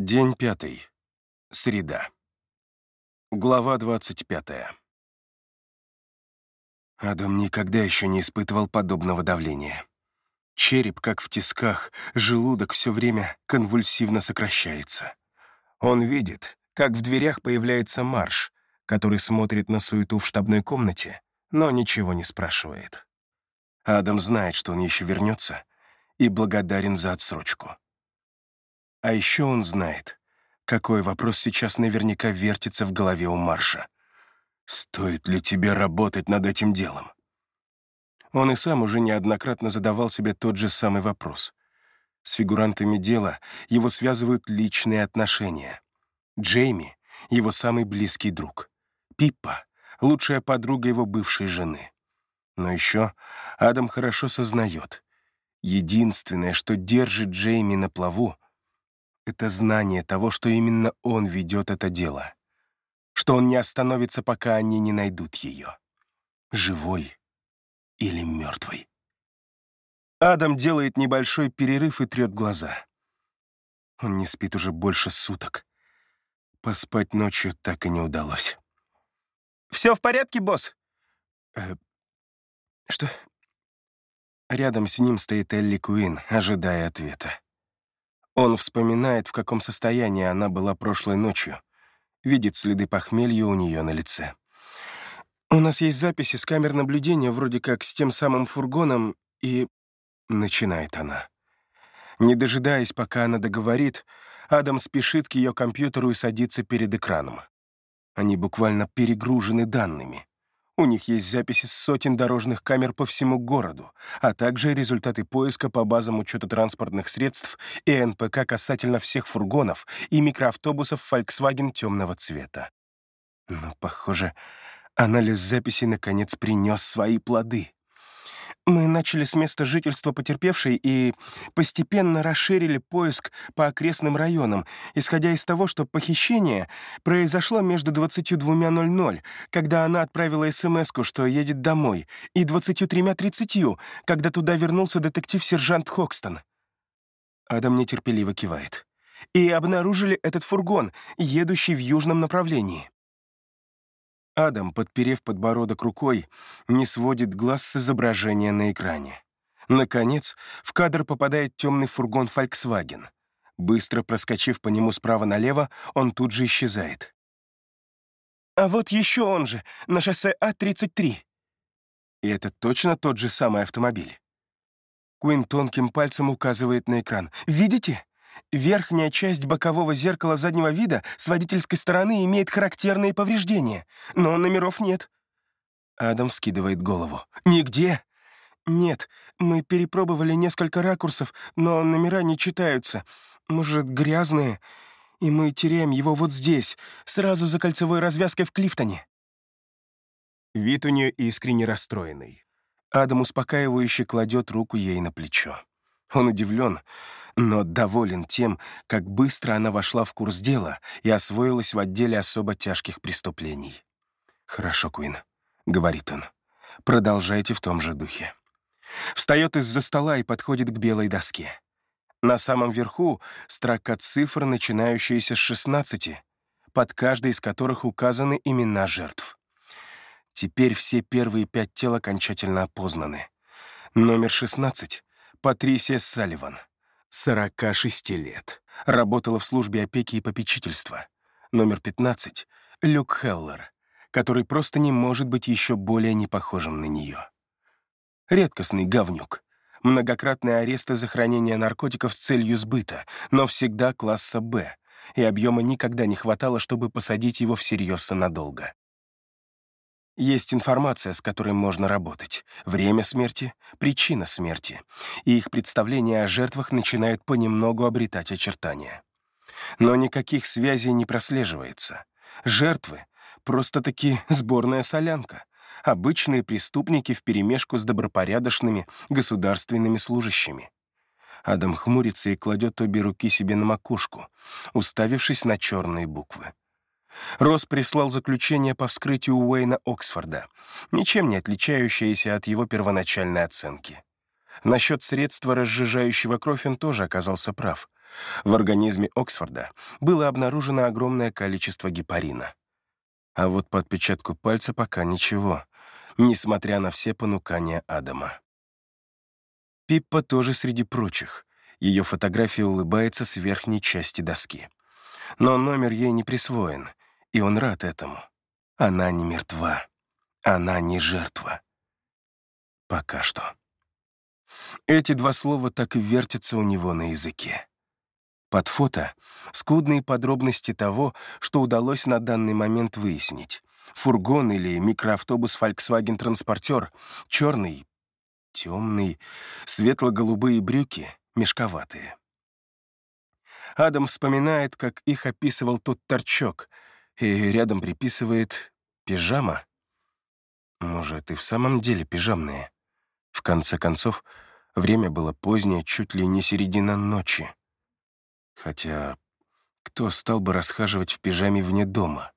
День пятый. Среда. Глава двадцать пятая. Адам никогда еще не испытывал подобного давления. Череп, как в тисках, желудок все время конвульсивно сокращается. Он видит, как в дверях появляется Марш, который смотрит на суету в штабной комнате, но ничего не спрашивает. Адам знает, что он еще вернется, и благодарен за отсрочку. А еще он знает, какой вопрос сейчас наверняка вертится в голове у Марша. Стоит ли тебе работать над этим делом? Он и сам уже неоднократно задавал себе тот же самый вопрос. С фигурантами дела его связывают личные отношения. Джейми — его самый близкий друг. Пиппа — лучшая подруга его бывшей жены. Но еще Адам хорошо сознает. Единственное, что держит Джейми на плаву — это знание того, что именно он ведет это дело, что он не остановится, пока они не найдут ее. Живой или мертвый. Адам делает небольшой перерыв и трет глаза. Он не спит уже больше суток. Поспать ночью так и не удалось. «Все в порядке, босс?» э, «Что?» Рядом с ним стоит Элли Куин, ожидая ответа. Он вспоминает, в каком состоянии она была прошлой ночью, видит следы похмелья у нее на лице. «У нас есть записи с камер наблюдения, вроде как с тем самым фургоном, и...» — начинает она. Не дожидаясь, пока она договорит, Адам спешит к ее компьютеру и садится перед экраном. Они буквально перегружены данными. У них есть записи сотен дорожных камер по всему городу, а также результаты поиска по базам учета транспортных средств и НПК касательно всех фургонов и микроавтобусов Volkswagen темного цвета. Но, похоже, анализ записей наконец принес свои плоды. Мы начали с места жительства потерпевшей и постепенно расширили поиск по окрестным районам, исходя из того, что похищение произошло между 22.00, когда она отправила смс что едет домой, и 23.30, когда туда вернулся детектив-сержант Хокстон. Адам нетерпеливо кивает. И обнаружили этот фургон, едущий в южном направлении. Адам, подперев подбородок рукой, не сводит глаз с изображения на экране. Наконец, в кадр попадает темный фургон Volkswagen. Быстро проскочив по нему справа налево, он тут же исчезает. «А вот еще он же, на шоссе А-33». И это точно тот же самый автомобиль. Куин тонким пальцем указывает на экран. «Видите? Верхняя часть бокового зеркала заднего вида с водительской стороны имеет характерные повреждения, но номеров нет. Адам скидывает голову. «Нигде?» «Нет, мы перепробовали несколько ракурсов, но номера не читаются. Может, грязные? И мы теряем его вот здесь, сразу за кольцевой развязкой в Клифтоне». Вид у нее искренне расстроенный. Адам успокаивающе кладет руку ей на плечо. Он удивлен, но доволен тем, как быстро она вошла в курс дела и освоилась в отделе особо тяжких преступлений. «Хорошо, Куин», — говорит он, — «продолжайте в том же духе». Встает из-за стола и подходит к белой доске. На самом верху строка цифр, начинающаяся с 16, под каждой из которых указаны имена жертв. Теперь все первые пять тел окончательно опознаны. Номер 16 — Патрисия Салливан — 46 лет. Работала в службе опеки и попечительства. Номер 15 — Люк Хеллер, который просто не может быть еще более не похожим на нее. Редкостный говнюк. Многократные аресты за хранение наркотиков с целью сбыта, но всегда класса «Б», и объема никогда не хватало, чтобы посадить его всерьез и надолго. Есть информация, с которой можно работать. Время смерти, причина смерти. И их представления о жертвах начинают понемногу обретать очертания. Но никаких связей не прослеживается. Жертвы — просто-таки сборная солянка. Обычные преступники вперемешку с добропорядочными государственными служащими. Адам хмурится и кладет обе руки себе на макушку, уставившись на черные буквы. Росс прислал заключение по вскрытию Уэйна Оксфорда, ничем не отличающееся от его первоначальной оценки. Насчет средства, разжижающего кровь, он тоже оказался прав. В организме Оксфорда было обнаружено огромное количество гепарина. А вот по отпечатку пальца пока ничего, несмотря на все понукания Адама. Пиппа тоже среди прочих. Ее фотография улыбается с верхней части доски. Но номер ей не присвоен, и он рад этому. Она не мертва. Она не жертва. Пока что. Эти два слова так и вертятся у него на языке. Под фото — скудные подробности того, что удалось на данный момент выяснить. Фургон или микроавтобус Volkswagen Транспортер, черный, темный, светло-голубые брюки, мешковатые. Адам вспоминает, как их описывал тот торчок, и рядом приписывает «пижама». Может, и в самом деле пижамные. В конце концов, время было позднее, чуть ли не середина ночи. Хотя кто стал бы расхаживать в пижаме вне дома?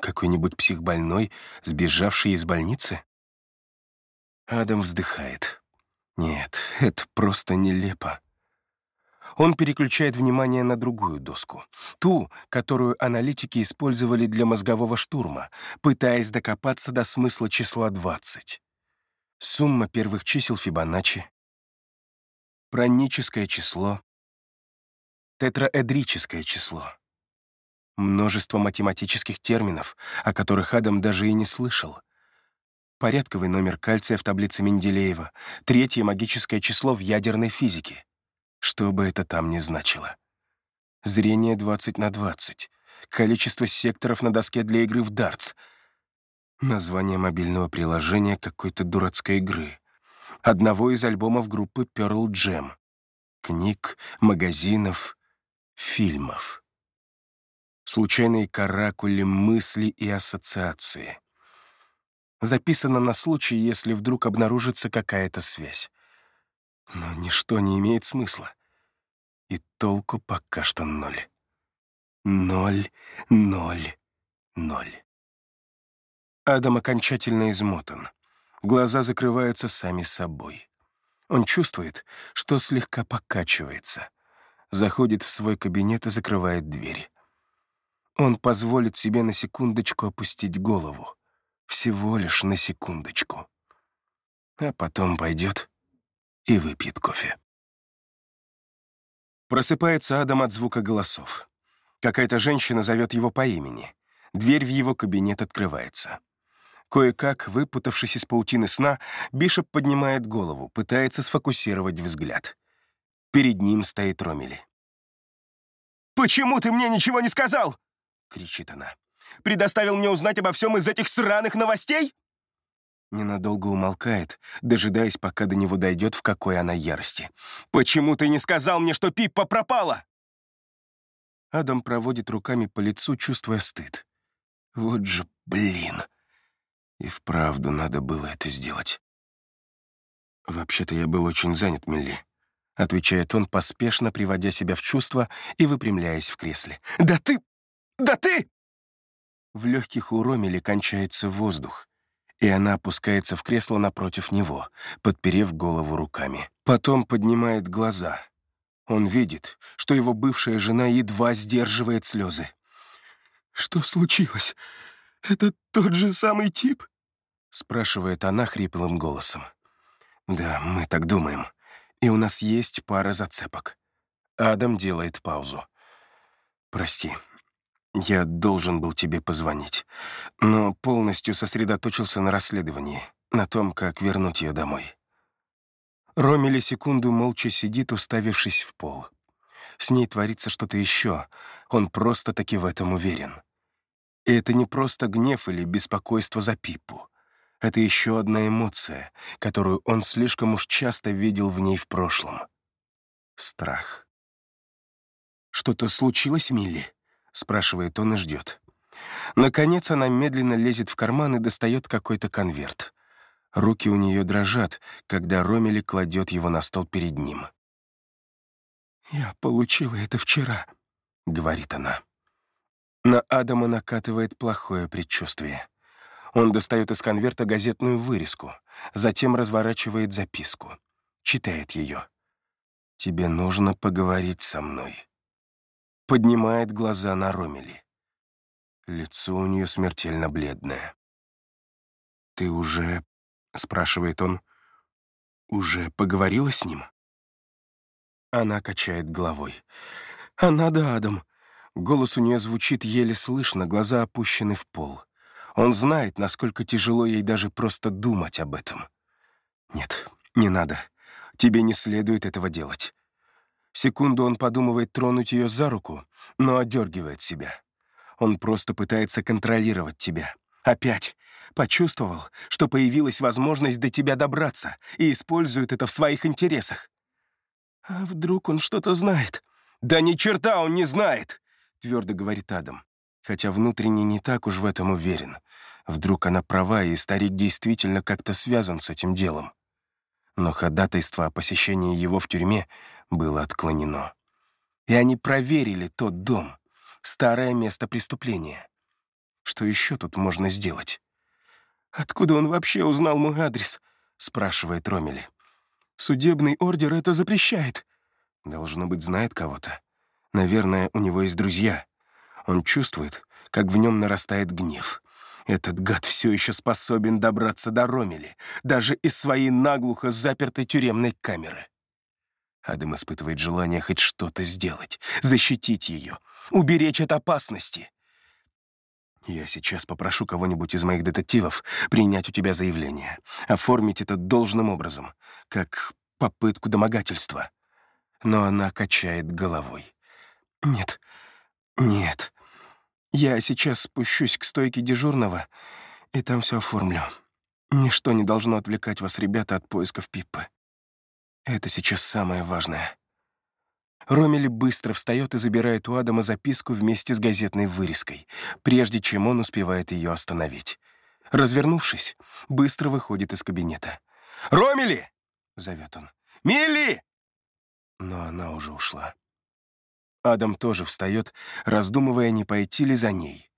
Какой-нибудь психбольной, сбежавший из больницы? Адам вздыхает. Нет, это просто нелепо. Он переключает внимание на другую доску, ту, которую аналитики использовали для мозгового штурма, пытаясь докопаться до смысла числа 20. Сумма первых чисел Фибоначчи, проническое число, тетраэдрическое число. Множество математических терминов, о которых Адам даже и не слышал. Порядковый номер кальция в таблице Менделеева, третье магическое число в ядерной физике. Что бы это там ни значило. Зрение 20 на 20. Количество секторов на доске для игры в дартс. Название мобильного приложения какой-то дурацкой игры. Одного из альбомов группы Pearl Jam. Книг, магазинов, фильмов. Случайные каракули, мысли и ассоциации. Записано на случай, если вдруг обнаружится какая-то связь. Но ничто не имеет смысла. И толку пока что ноль. Ноль, ноль, ноль. Адам окончательно измотан. Глаза закрываются сами собой. Он чувствует, что слегка покачивается. Заходит в свой кабинет и закрывает дверь. Он позволит себе на секундочку опустить голову. Всего лишь на секундочку. А потом пойдет и выпьет кофе. Просыпается Адам от звука голосов. Какая-то женщина зовет его по имени. Дверь в его кабинет открывается. Кое-как, выпутавшись из паутины сна, Бишоп поднимает голову, пытается сфокусировать взгляд. Перед ним стоит Ромели. «Почему ты мне ничего не сказал?» — кричит она. «Предоставил мне узнать обо всем из этих сраных новостей?» Ненадолго умолкает, дожидаясь, пока до него дойдет, в какой она ярости. «Почему ты не сказал мне, что Пиппа пропала?» Адам проводит руками по лицу, чувствуя стыд. «Вот же блин!» И вправду надо было это сделать. «Вообще-то я был очень занят, Милли», — отвечает он, поспешно приводя себя в чувство и выпрямляясь в кресле. «Да ты! Да ты!» В легких у кончается воздух и она опускается в кресло напротив него, подперев голову руками. Потом поднимает глаза. Он видит, что его бывшая жена едва сдерживает слезы. «Что случилось? Это тот же самый тип?» спрашивает она хриплым голосом. «Да, мы так думаем. И у нас есть пара зацепок». Адам делает паузу. «Прости, я должен был тебе позвонить, но полностью сосредоточился на расследовании, на том, как вернуть ее домой. Ромели секунду молча сидит, уставившись в пол. С ней творится что-то еще, он просто-таки в этом уверен. И это не просто гнев или беспокойство за Пипу. Это еще одна эмоция, которую он слишком уж часто видел в ней в прошлом. Страх. «Что-то случилось, Милли?» Спрашивает он и ждет. Наконец она медленно лезет в карман и достает какой-то конверт. Руки у нее дрожат, когда Ромели кладет его на стол перед ним. «Я получила это вчера», — говорит она. На Адама накатывает плохое предчувствие. Он достает из конверта газетную вырезку, затем разворачивает записку. Читает ее. «Тебе нужно поговорить со мной. Поднимает глаза на Ромели. Лицо у нее смертельно бледное. «Ты уже...» — спрашивает он. «Уже поговорила с ним?» Она качает головой. «А надо, Адам!» Голос у нее звучит еле слышно, глаза опущены в пол. Он знает, насколько тяжело ей даже просто думать об этом. «Нет, не надо. Тебе не следует этого делать». Секунду он подумывает тронуть ее за руку, но одергивает себя. Он просто пытается контролировать тебя. Опять почувствовал, что появилась возможность до тебя добраться и использует это в своих интересах. А вдруг он что-то знает? Да ни черта он не знает, твердо говорит Адам, хотя внутренне не так уж в этом уверен. Вдруг она права, и старик действительно как-то связан с этим делом. Но ходатайство о посещении его в тюрьме было отклонено. И они проверили тот дом, старое место преступления. Что еще тут можно сделать? «Откуда он вообще узнал мой адрес?» — спрашивает Ромели. «Судебный ордер это запрещает». Должно быть, знает кого-то. Наверное, у него есть друзья. Он чувствует, как в нем нарастает гнев. Этот гад все еще способен добраться до Ромели, даже из своей наглухо запертой тюремной камеры. Адам испытывает желание хоть что-то сделать, защитить ее, уберечь от опасности. Я сейчас попрошу кого-нибудь из моих детективов принять у тебя заявление, оформить это должным образом, как попытку домогательства. Но она качает головой. Нет, нет. Я сейчас спущусь к стойке дежурного и там все оформлю. Ничто не должно отвлекать вас, ребята, от поисков Пиппы. Это сейчас самое важное. Ромели быстро встает и забирает у Адама записку вместе с газетной вырезкой, прежде чем он успевает ее остановить. Развернувшись, быстро выходит из кабинета. «Ромели!» — зовет он. «Милли!» Но она уже ушла. Адам тоже встает, раздумывая, не пойти ли за ней.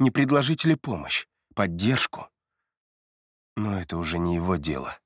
Не предложить ли помощь, поддержку. Но это уже не его дело.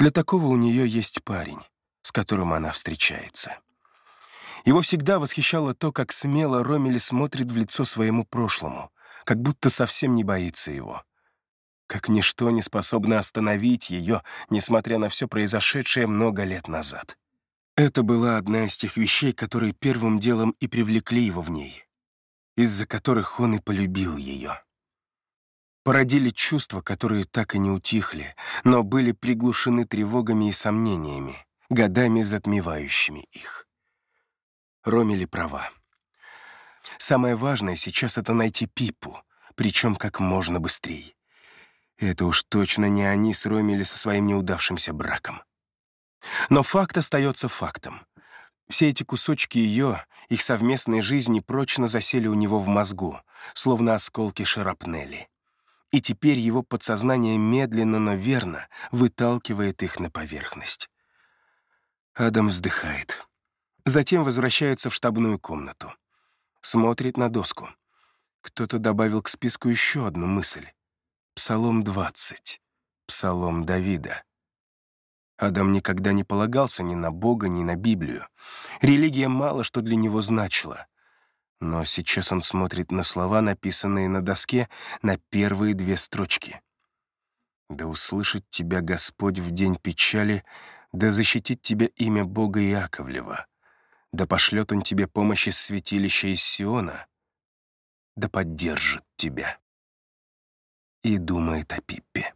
Для такого у нее есть парень, с которым она встречается. Его всегда восхищало то, как смело Ромели смотрит в лицо своему прошлому, как будто совсем не боится его. Как ничто не способно остановить ее, несмотря на все произошедшее много лет назад. Это была одна из тех вещей, которые первым делом и привлекли его в ней, из-за которых он и полюбил ее. Породили чувства, которые так и не утихли, но были приглушены тревогами и сомнениями, годами затмевающими их. Ромели права. Самое важное сейчас — это найти Пипу, причем как можно быстрее. Это уж точно не они с Ромели со своим неудавшимся браком. Но факт остается фактом. Все эти кусочки ее, их совместной жизни прочно засели у него в мозгу, словно осколки шарапнели. И теперь его подсознание медленно, но верно выталкивает их на поверхность. Адам вздыхает. Затем возвращается в штабную комнату. Смотрит на доску. Кто-то добавил к списку еще одну мысль. Псалом 20. Псалом Давида. Адам никогда не полагался ни на Бога, ни на Библию. Религия мало что для него значила. Но сейчас он смотрит на слова, написанные на доске, на первые две строчки. «Да услышит тебя Господь в день печали, да защитит тебя имя Бога Иаковлева да пошлет он тебе помощь из святилища из Сиона, да поддержит тебя. И думает о Пиппе.